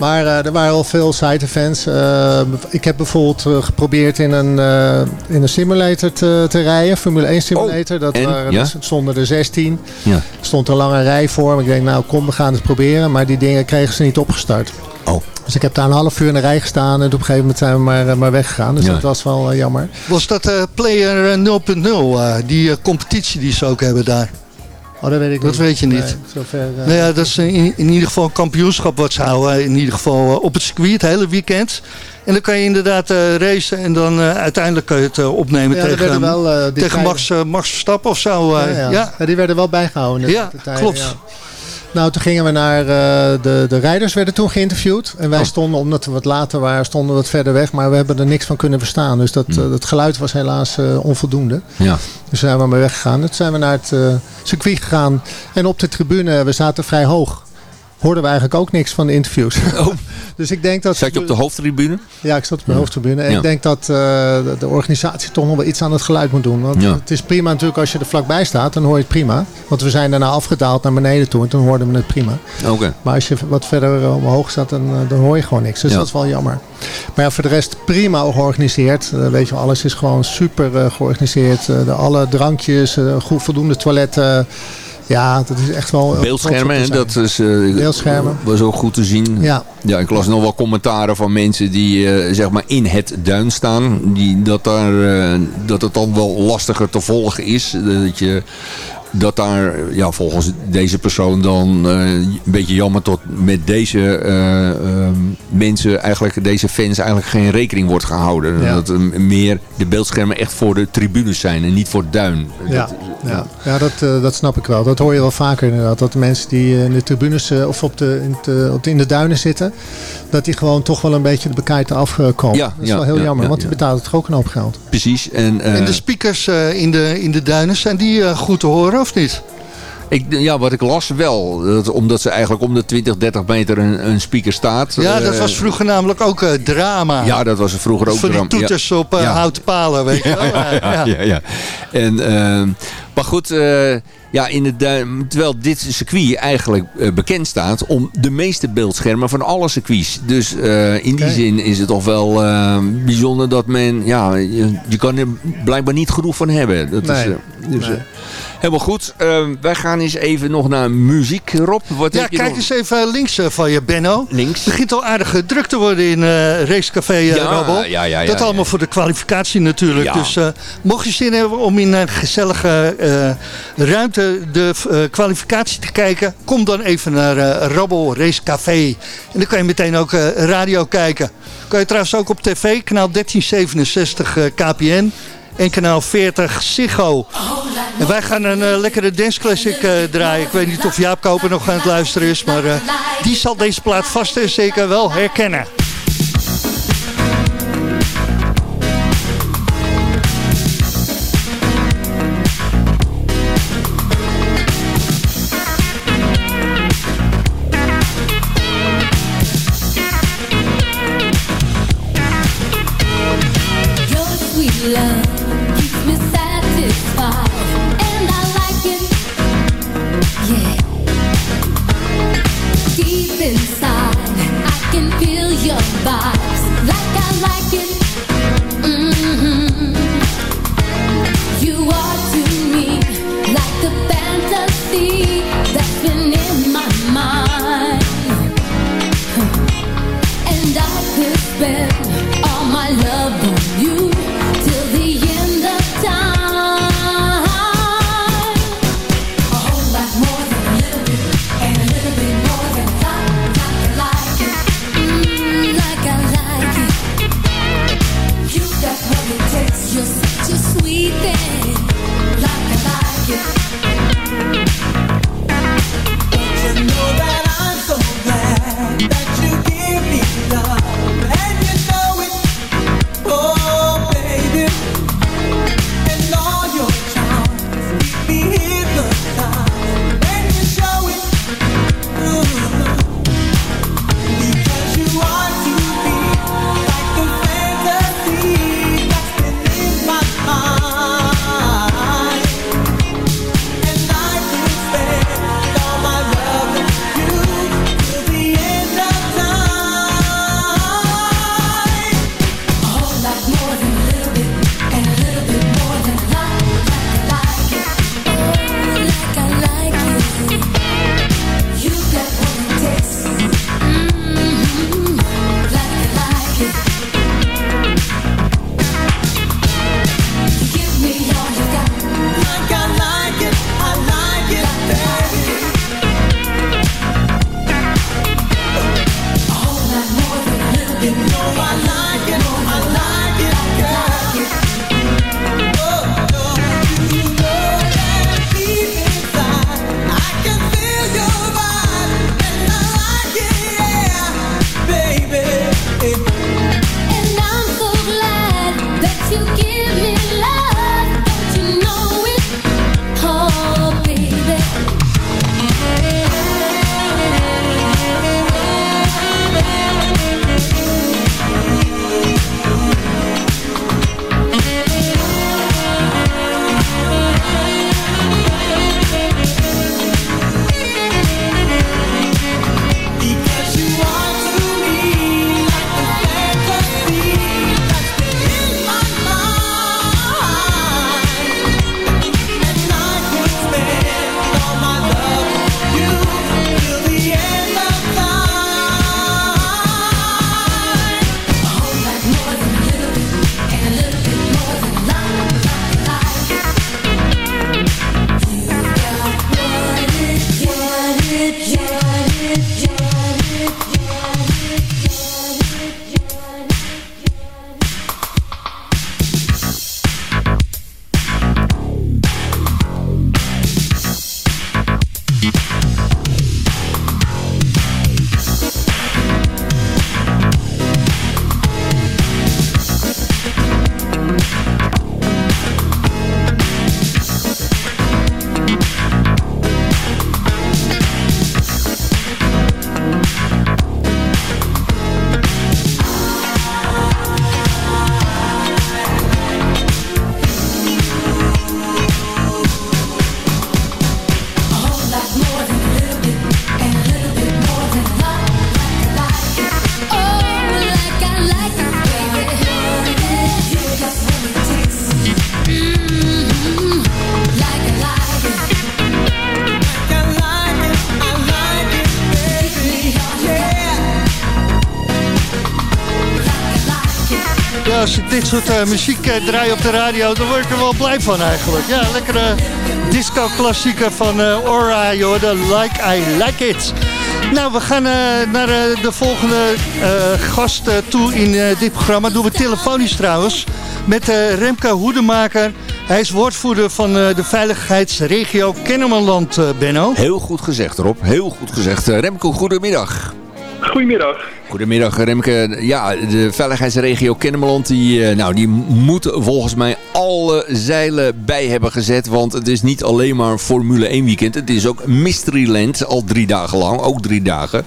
Maar uh, er waren al veel side-events. Uh, ik heb bijvoorbeeld uh, geprobeerd in een, in een simulator te, te rijden. Formule 1 simulator. Oh, dat en? waren, Ja? dus stonden er 16. Ja. Er stond een lange rij voor. Maar ik denk, nou kom, we gaan het proberen. Maar die dingen kregen ze niet opgestart. Oh. Dus ik heb daar een half uur in de rij gestaan. En op een gegeven moment zijn we maar, maar weggegaan. Dus Ja. dat was wel jammer. Was dat eh, Player 0.0, die eh, competitie die ze ook hebben daar? Oh, dat weet ik Dat niet. weet je niet. Nee, zover, eh, Nou ja, dat is in, in ieder geval een kampioenschap wat ze houden. In ieder geval eh, op het circuit, het hele weekend. En dan kan je inderdaad eh, racen en dan uiteindelijk kan je het opnemen ja, tegen, wel, tegen Max, Max Verstappen of zo. Ja, ja. ja. Die werden wel bijgehouden. de- Ja, klopt. Nou, toen gingen we naar eh, de, de rijders werden toen geïnterviewd. En wij Oh. stonden, omdat we wat later waren, stonden we wat verder weg. Maar we hebben er niks van kunnen verstaan. Dus dat, Hmm. eh, het geluid was helaas eh, onvoldoende. Ja. Dus zijn we maar weggegaan. Toen zijn we naar het circuit gegaan. En op de tribune, we zaten vrij hoog. Hoorden we eigenlijk ook niks van de interviews. dus ik denk dat... Zat je op de hoofdtribune? Ja, ik zat op de hoofdtribune. En Ja. ik denk dat eh, de, organisatie toch nog wel iets aan het geluid moet doen. Want Ja. het is prima natuurlijk als je er vlakbij staat, dan hoor je het prima. Want we zijn daarna afgedaald naar beneden toe en toen hoorden we het prima. Oké. Maar als je wat verder eh, omhoog staat, dan, eh, dan hoor je gewoon niks. Dus dat is wel jammer. Maar ja, voor de rest prima georganiseerd. Weet je, alles is gewoon super georganiseerd. De, alle drankjes, goed voldoende toiletten. Ja, dat is echt wel... eh, Beeldschermen, hè, dat is, eh, Beeldschermen. was ook goed te zien. Ja. Ja, ik las nog wel commentaren van mensen die eh, zeg maar in het duin staan. Die, dat, daar, eh, dat het dan wel lastiger te volgen is. Dat je dat daar ja, volgens deze persoon dan eh, een beetje jammer tot met deze eh, ehm, mensen, eigenlijk deze fans eigenlijk geen rekening wordt gehouden. Ja. Dat er meer de beeldschermen echt voor de tribunes zijn en niet voor het duin. Ja, Dat- ja. ja dat, eh, dat snap ik wel. Dat hoor je wel vaker inderdaad. Dat de mensen die in de tribunes eh, of op de, in, de, op de, in de duinen zitten, dat die gewoon toch wel een beetje de bekijt afkomen. Ja, dat is ja, wel heel ja, jammer, ja, want die ja. betalen toch ook een hoop geld. Precies. En, eh, En de speakers eh, in, de, in de duinen, zijn die goed te horen of niet? Ik, ja, wat ik las wel. Dat, omdat ze eigenlijk om de 20, 30 meter een, een speaker staat. Ja, dat Eh, was vroeger namelijk ook eh, drama. Ja, dat was er vroeger ook. Van die ja. toeters op eh, Ja. houten palen, weet je wel. Ja, ja, ja, ja. En, ehm, maar goed, eh, ja, in het, terwijl dit circuit eigenlijk eh, bekend staat om de meeste beeldschermen van alle circuits. Dus eh, in die zin is het toch wel bijzonder dat men, ja, je, je kan er blijkbaar niet genoeg van hebben. Dat is, Nee. dus, Nee. helemaal goed. Eh, wij gaan eens even nog naar muziek, Rob. Wat Ja, kijk nog? eens even links van je, Benno. Links. Het begint al aardig druk te worden in Racecafé Ja, ja, ja, dat allemaal voor de kwalificatie natuurlijk. Ja. Dus mocht je zin hebben om in een gezellige ruimte de eh, kwalificatie te kijken... kom dan even naar eh Rabbel Racecafé. En dan kan je meteen ook eh, radio kijken. Kan je trouwens ook op tv, kanaal 1367 eh, KPN... En kanaal 40 Ziggo. En wij gaan een eh, lekkere dance classic eh, draaien. Ik weet niet of Jaap Koper nog aan het luisteren is. Maar eh, die zal deze plaat vast en zeker wel herkennen. Dit soort uh, muziek uh, draai op de radio, dan word ik er wel blij van eigenlijk. Ja, lekkere disco-klassieker van uh, Aura, joh, de Like I Like It. Nou, we gaan naar de volgende gast toe in dit programma. Doen we telefonisch trouwens. Met Remke Hoedemaker. Hij is woordvoerder van de veiligheidsregio Kennemerland, Benno. Heel goed gezegd, Rob. Heel goed gezegd. Remke, goedemiddag. Goedemiddag. Goedemiddag Remke. Ja, de veiligheidsregio Kennemerland die, eh, nou, die moet volgens mij alle zeilen bij hebben gezet. Want het is niet alleen maar Formule 1 weekend. Het is ook Mysteryland al drie dagen lang. Ook drie dagen.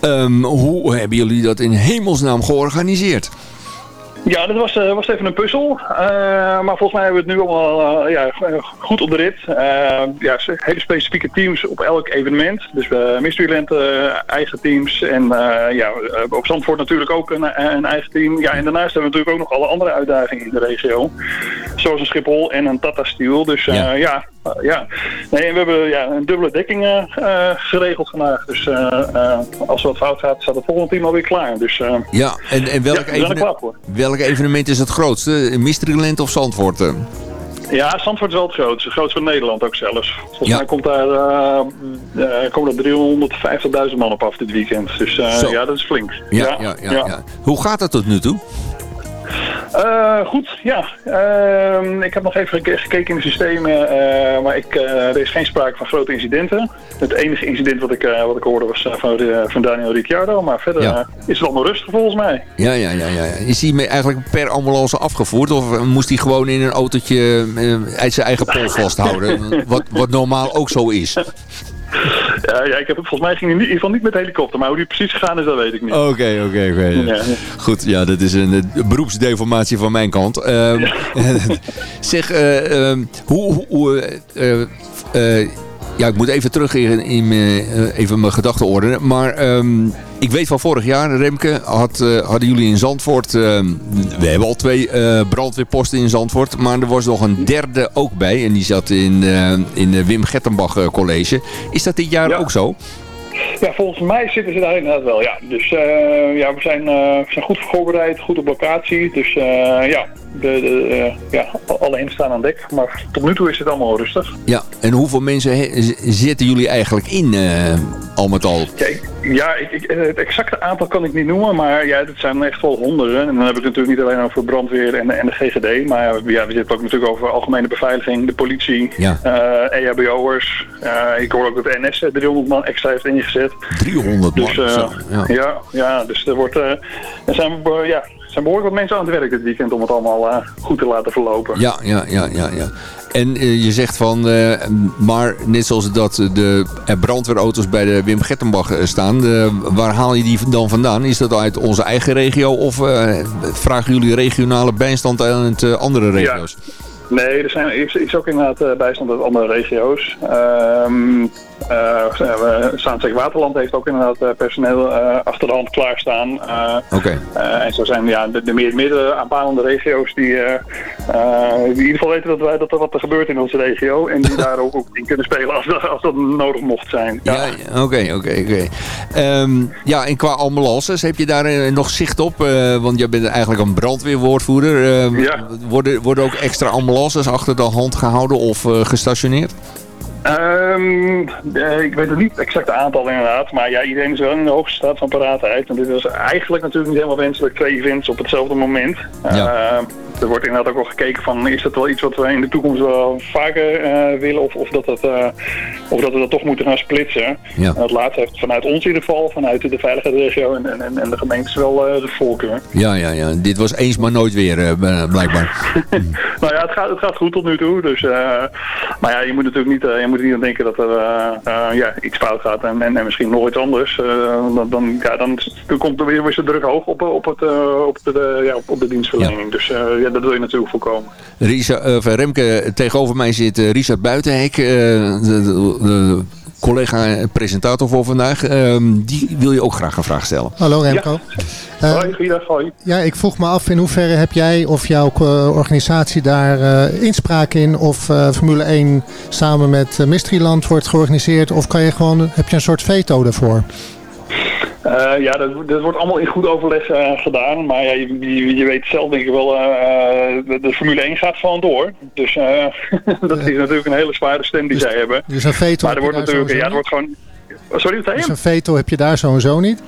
Um, hoe hebben jullie dat in hemelsnaam georganiseerd? Ja, dat was, uh, was even een puzzel. Uh, maar volgens mij hebben we het nu allemaal uh, ja, goed op de rit. ja, hele specifieke teams op elk evenement. Dus uh, Mysteryland eigen teams. En ja, op Zandvoort natuurlijk ook een, een, eigen team. Ja, en daarnaast hebben we natuurlijk ook nog alle andere uitdagingen in de regio. Zoals een Schiphol en een Tata Steel. Dus ja, ja ja. Nee, en we hebben ja, een dubbele dekking uh, geregeld vandaag. Dus uh, als er wat fout gaat, staat het volgende team alweer klaar. Dus, ja, en, en welk, ja, evenement, welk evenement is het grootste? Mysteryland of Zandvoort? Ja, Zandvoort is wel het grootste. Het grootste van Nederland ook zelfs. Volgens mij komt daar, komen er 350.000 man op af dit weekend. Dus ja, dat is flink. Ja, ja, ja, ja, Hoe gaat het tot nu toe? Uh, goed, ja. Uh, ik heb nog even gekeken in de systemen, uh, maar ik, uh, er is geen sprake van grote incidenten. Het enige incident wat ik, wat ik hoorde was van, van Daniel Ricciardo, maar verder is het allemaal rustig volgens mij. Ja, ja, ja, ja. Is hij eigenlijk per ambulance afgevoerd of moest hij gewoon in een autootje uit zijn eigen pols vasthouden? wat, wat normaal ook zo is. Ja, ja, ik heb, volgens mij ging hij in ieder geval niet met helikopter. Maar hoe die precies gegaan is, dat weet ik niet. Oké, oké, oké. Goed, ja, dat is een, beroepsdeformatie van mijn kant. Uh, zeg, uh, hoe... hoe uh, ja, ik moet even terug in, in uh, even mijn gedachten ordenen. Maar um, ik weet van vorig jaar, Remke, had, uh, hadden jullie in Zandvoort... Uh, we hebben al twee brandweerposten in Zandvoort. Maar er was nog een derde ook bij. En die zat in, in de Wim Gettenbach College. Is dat dit jaar ook zo? Ja, volgens mij zitten ze daar inderdaad wel, ja. Dus uh, ja, we zijn, uh, we zijn goed voorbereid, goed op locatie. Dus uh, ja, de, de ja, alle staan aan dek. Maar tot nu toe is het allemaal rustig. Ja, en hoeveel mensen zitten jullie eigenlijk in, al met al? Ja, ik, ik, het exacte aantal kan ik niet noemen, maar ja, het zijn echt wel honderden. En dan heb ik het natuurlijk niet alleen over brandweer en, en de GGD, maar ja, we zitten ook natuurlijk over algemene beveiliging, de politie, ja. EHBO'ers. Uh, ik hoor ook dat de NS 300 man extra heeft ingezet. 300 man? Dus, uh, ja. ja. Ja, dus er, wordt, er zijn, ja, zijn behoorlijk wat mensen aan het werk dit weekend om het allemaal goed te laten verlopen. Ja, ja, ja, ja. ja. En uh, je zegt van, uh, maar net zoals dat de brandweerauto's bij de Wim Gettenbach staan, waar haal je die dan vandaan? Is dat uit onze eigen regio of vragen jullie regionale bijstand uit andere regio's? Ja. Nee, er zijn, is, is ook inderdaad bijstand uit andere regio's. Ehm, uh, Waterland heeft ook inderdaad uh, personeel uh, achter de hand klaarstaan. Oké. Okay. en zo zijn ja, de, de meer midden aanpalende regio's die, die, in ieder geval weten dat, wij, dat er wat er gebeurt in onze regio. En die daar ook, ook in kunnen spelen als, dat, als dat nodig mocht zijn. Ja, oké, oké, oké. Ehm, ja, en qua ambulances, heb je daar nog zicht op? want jij bent eigenlijk een brandweerwoordvoerder. Ehm, ja. worden, worden ook extra ambulances achter de hand gehouden of gestationeerd? Um, ik weet het niet exact aantal inderdaad, maar ja, iedereen is wel in de hoogste staat van paraatheid. En dit was eigenlijk natuurlijk niet helemaal wenselijk, twee events op hetzelfde moment. Ja. Uh, er wordt inderdaad ook al gekeken van, is dat wel iets wat we in de toekomst wel vaker uh, willen of, of, dat uh, of dat we dat toch moeten gaan splitsen. Ja. En dat laatste heeft vanuit ons in ieder geval, vanuit de veiligheidsregio en, en, en de gemeentes wel uh, de voorkeur. Ja, ja, ja. Dit was eens maar nooit weer, blijkbaar. nou ja, het gaat, het gaat goed tot nu toe. Dus, maar ja, je moet natuurlijk niet, je moet niet aan denken dat er ja, iets fout gaat en, en, en misschien nog iets anders. dan, dan, ja, dan, dan komt er weer, weer de druk hoog op, op, het, op, de, ja, op de dienstverlening. Ja. Dus ja, dat wil je natuurlijk voorkomen. Risa, uh, Remke, tegenover mij zit uh, Richard Buitenhek, uh, de, de, collega-presentator voor vandaag. Ehm, die wil je ook graag een vraag stellen. Hallo Remco. Ja. hoi, goeiedag, hoi. Ja, ik vroeg me af in hoeverre heb jij of jouw organisatie daar inspraak in of Formule 1 samen met Mysteryland wordt georganiseerd of kan je gewoon, heb je een soort veto daarvoor? Eh, ja, dat, dat wordt allemaal in goed overleg eh, gedaan. Maar ja, je, je, je weet zelf denk ik wel, eh, de, de Formule 1 gaat gewoon door. Dus dat is natuurlijk een hele zware stem die zij hebben. Dus een veto Maar er wordt natuurlijk, ja, er wordt gewoon... Sorry, wat zei je? Dus een veto heb je daar sowieso niet?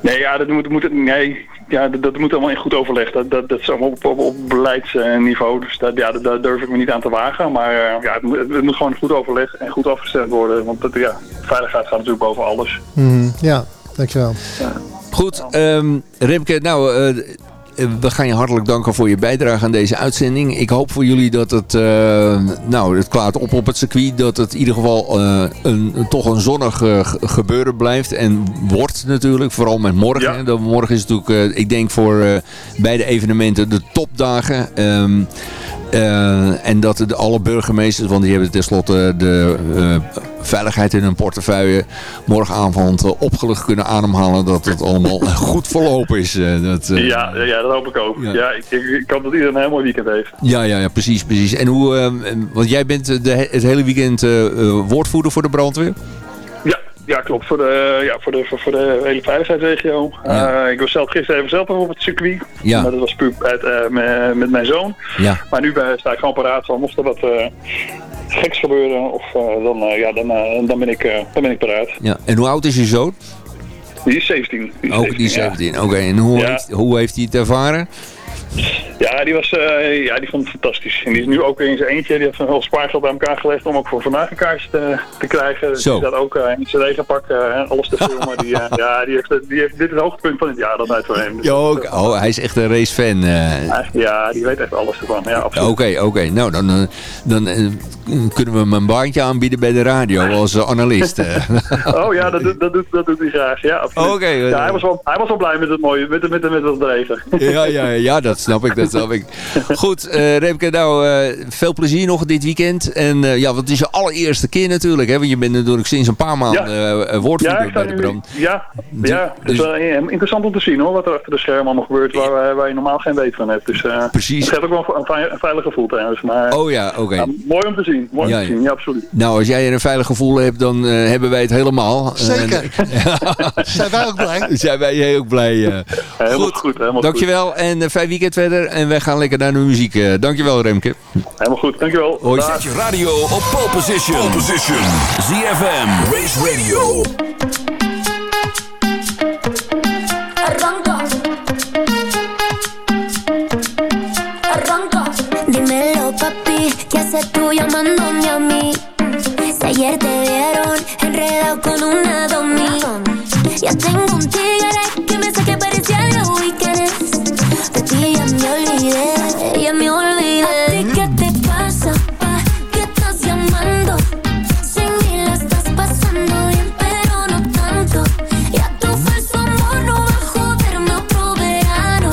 Nee, ja, dat moet, moet, nee, ja, dat, dat moet allemaal in goed overleg. Dat, dat, dat is allemaal op, op, op beleidsniveau. Dus dat, ja, daar durf ik me niet aan te wagen. Maar eh, ja, het moet, het moet gewoon goed overleg en goed afgestemd worden. Want dat, ja, veiligheid gaat natuurlijk boven alles. Mhm, ja, dankjewel. Goed, ehm Remke, nou, eh, we gaan je hartelijk danken voor je bijdrage aan deze uitzending. Ik hoop voor jullie dat het, eh, nou, het kwaad op op het circuit, dat het in ieder geval eh, een, toch een zonnig eh, ge- gebeuren blijft. En wordt natuurlijk, vooral met morgen. Dat Morgen is natuurlijk, eh, ik denk voor eh, beide evenementen de topdagen. Ehm, eh, en dat de, alle burgemeesters, want die hebben tenslotte de eh, veiligheid in hun portefeuille, morgenavond eh, opgelucht kunnen ademhalen dat het allemaal goed verlopen is. dat, Ja, ja, dat hoop ik ook. Ja. Ja, ik, ik, hoop dat iedereen een heel mooi weekend heeft. Ja, ja, ja, precies, precies. En hoe, want jij bent de, het hele weekend woordvoerder voor de brandweer? Ja, klopt. Voor de, ja, voor de, voor, voor de hele veiligheidsregio. Ja. Eh, ik was zelf gisteren even zelf op het circuit. Ja. Maar dat was puur uit, eh, met, met mijn zoon. Ja. Maar nu ben, sta ik gewoon paraat. van mocht er wat eh, geks gebeuren, of, eh, dan, eh, ja, dan, eh, dan, ben ik, eh, dan ben ik paraat. ja. En hoe oud is je zoon? Die is 17. Die is Ook die 17, ja. 17. Oké, en hoe, heeft, hoe heeft hij het ervaren? Ja, die, was, eh, ja, die vond het fantastisch. En die is nu ook in zijn eentje. Die heeft een heel spaargeld bij elkaar gelegd om ook voor vandaag een kaartje te, te krijgen. Dus Zo. die staat ook eh, in zijn regenpak eh, en alles te filmen. die, eh, ja, die heeft, die heeft, dit is het hoogtepunt van het jaar dan uit voor hem. Dus, ook. Oh, hij is echt een racefan. eh. eh, ja, die weet echt alles ervan. Ja, absoluut. Oké, oké. Nou, dan, eh, dan eh, kunnen we hem een baantje aanbieden bij de radio als eh, analist. eh. Oh ja, dat, doet- dat, doet, dat doet hij graag. Ja, absoluut. Eh, ja, hij, was wel, hij was wel blij met het mooie, met, met, met, met het regen. ja, ja, ja, dat snap ik, dat snap ik. Goed, eh Remke, nou, eh, veel plezier nog dit weekend. En eh, ja, want het is je allereerste keer natuurlijk, hè? Want je bent natuurlijk sinds een paar maanden eh, woordvoerder Ja, bij de brand. ja, ja, het is dus- wel eh, interessant om te zien hoor, wat er achter de schermen allemaal gebeurt waar, waar je normaal geen weet van hebt. Dus, eh, Precies. Het geeft ook wel een, vei- een veilig gevoel trouwens. Maar, Oh ja, oké. ja, mooi om te zien, mooi Ja, om te ja. zien, ja absoluut. Nou, als jij er een veilig gevoel hebt, dan eh, hebben wij het helemaal. Zeker. En- Zijn wij ook blij? Zijn wij heel ook blij. Helemaal goed, helemaal Dankjewel en eh, fijn weekend verder. En wij gaan lekker naar de muziek. eh. dankjewel Remke. Helemaal goed, dankjewel. Hoi. Zet je radio op pole position. Pole position. ZFM. Race Radio. Dímelo, papi, ¿qué haces tú llamándome a mí? Si ayer te vieron enredado con una domi. Ya tengo un tigre que me sé que parecía de weekends. Ya me olvidé, ya me olvidé. ¿A ti qué te pasa? pa? ¿Qué estás llamando? Sin mí la estás pasando bien, pero no tanto. Ya tu falso amor no va a joderme otro verano.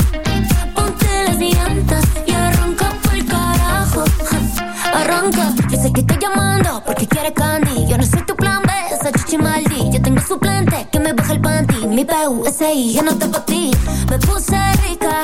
Ponte las llantas y arranca por el carajo. Arranca, yo sé que estoy llamando porque quieres candy. Yo no soy tu plan B, esa chichi maldi. Yo tengo suplente que me baja el panty. Mi PUSI, yo no te pa' ti. Me puse rica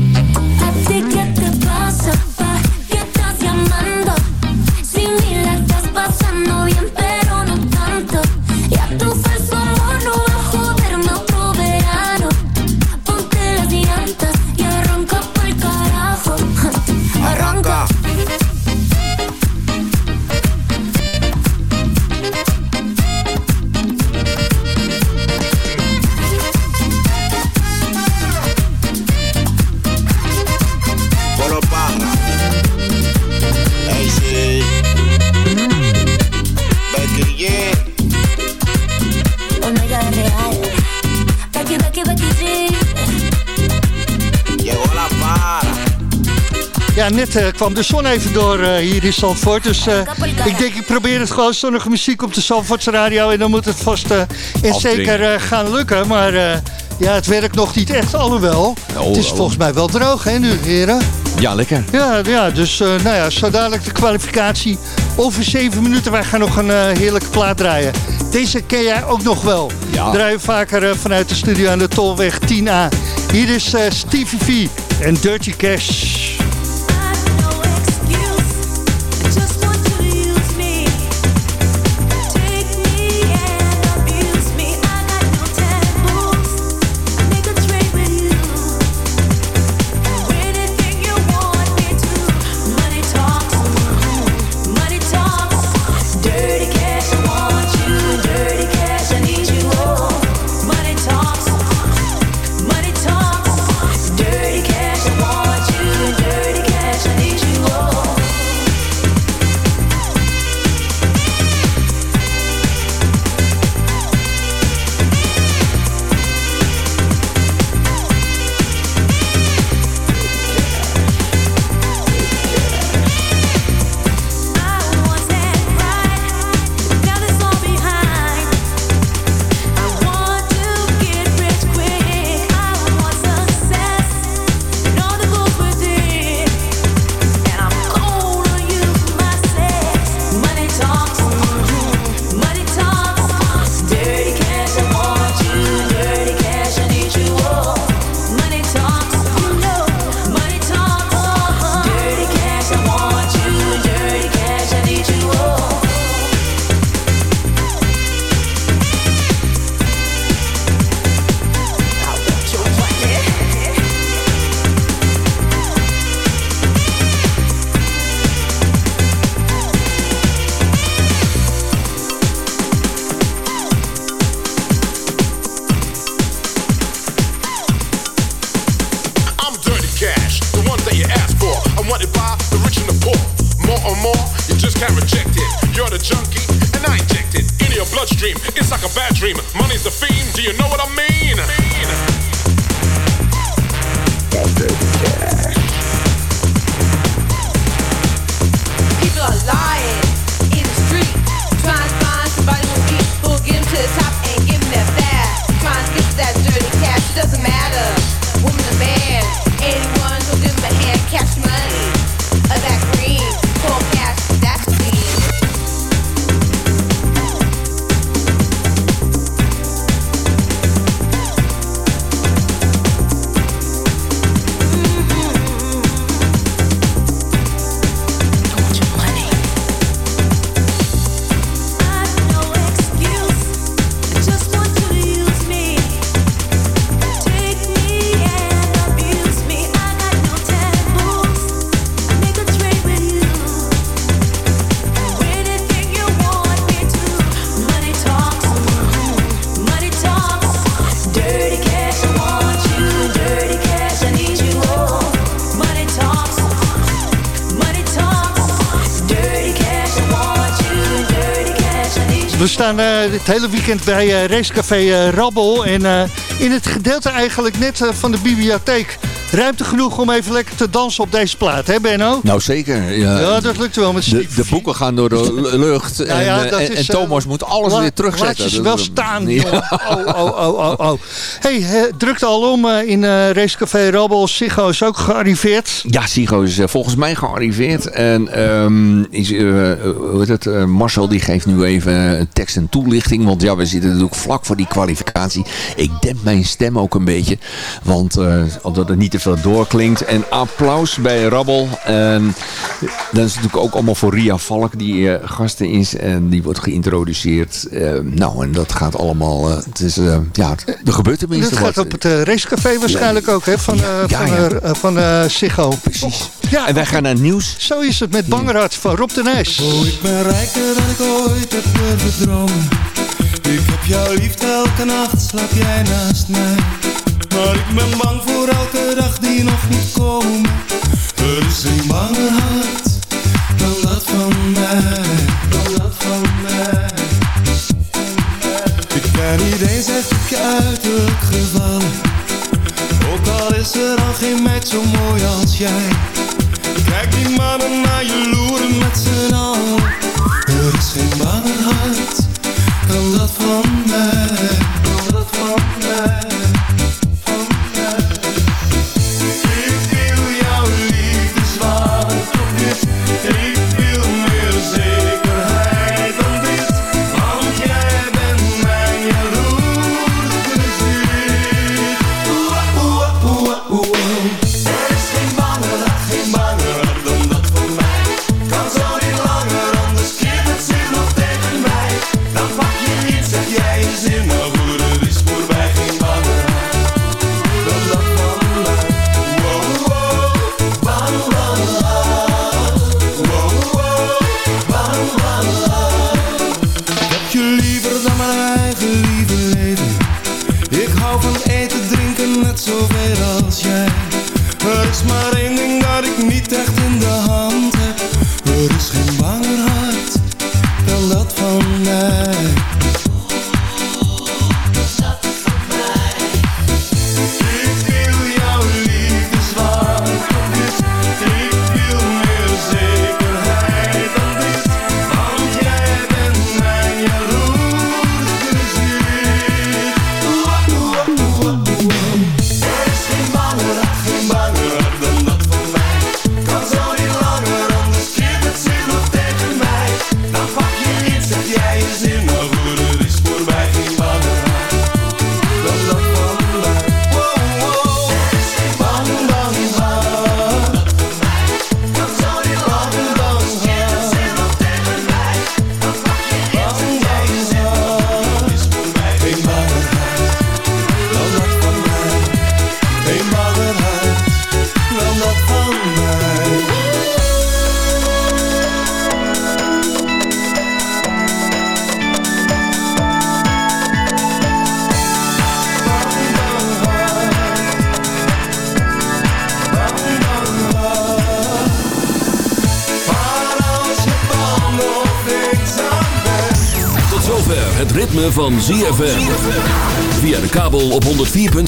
Net uh, kwam de zon even door uh, hier in Zandvoort. Dus uh, ik denk, ik probeer het gewoon zonnige muziek op de Zandvoortse radio. En dan moet het vast en zeker gaan lukken. Maar ja, het werkt nog niet echt, alhoewel. Oh, het is volgens mij wel droog, hè, nu, heren? Ja, lekker. Ja, ja dus nou ja, zo dadelijk de kwalificatie. Over zeven minuten, wij gaan nog een heerlijke plaat draaien. Deze ken jij ook nog wel. Ja. Draaien vaker vanuit de studio aan de Tolweg 10A. Hier is Stevie V en Dirty Cash. Staan uh, het hele weekend bij uh, Racecafé uh, Rabbel. En in het gedeelte eigenlijk net van de bibliotheek ruimte genoeg om even lekker te dansen op deze plaat, hè Benno? Nou zeker. Ja, ja dat lukt wel met de, de boeken gaan door de lucht en, ja, en, en, Thomas moet alles weer terugzetten. Laat je wel staan, ja. Oh, oh, oh, oh, oh. hey, drukt al om in uh, Racecafé Rabbel. Sigo is ook gearriveerd. Ja, Sigo is volgens mij gearriveerd. En um, is, hoe heet het, Marcel die geeft nu even een tekst en toelichting. Want ja, we zitten natuurlijk vlak voor die kwalificatie. Ik demp mijn stem ook een beetje. Want omdat het niet te veel doorklinkt. En applaus bij Rabbel. En dat is natuurlijk ook allemaal voor Ria Valk die uh, gasten is. En die wordt geïntroduceerd. Uh, nou, en dat gaat allemaal... Uh, het is, ja, er gebeurt tenminste Dat gaat op het racecafé waarschijnlijk ook, hè? Van, ja, ja, van, van Siggo. Precies. Ja, en wij gaan naar het nieuws. Zo is het met Bangerhart van Rob de Nijs. Oh, ik ben rijker dan ik ooit heb dromen. Ik heb jou lief, elke nacht slaap jij naast mij. Maar ik ben bang voor elke dag die nog niet komt. Er is een banger hart dan dat van mij Dan dat van mij. Ik ken niet eens echt op je uiterlijk Ook al is er al geen meid zo mooi als jij. Kijk die mannen naar je loeren met z'n allen. Er is geen banger hart dan dat van mij, dan dat van mij.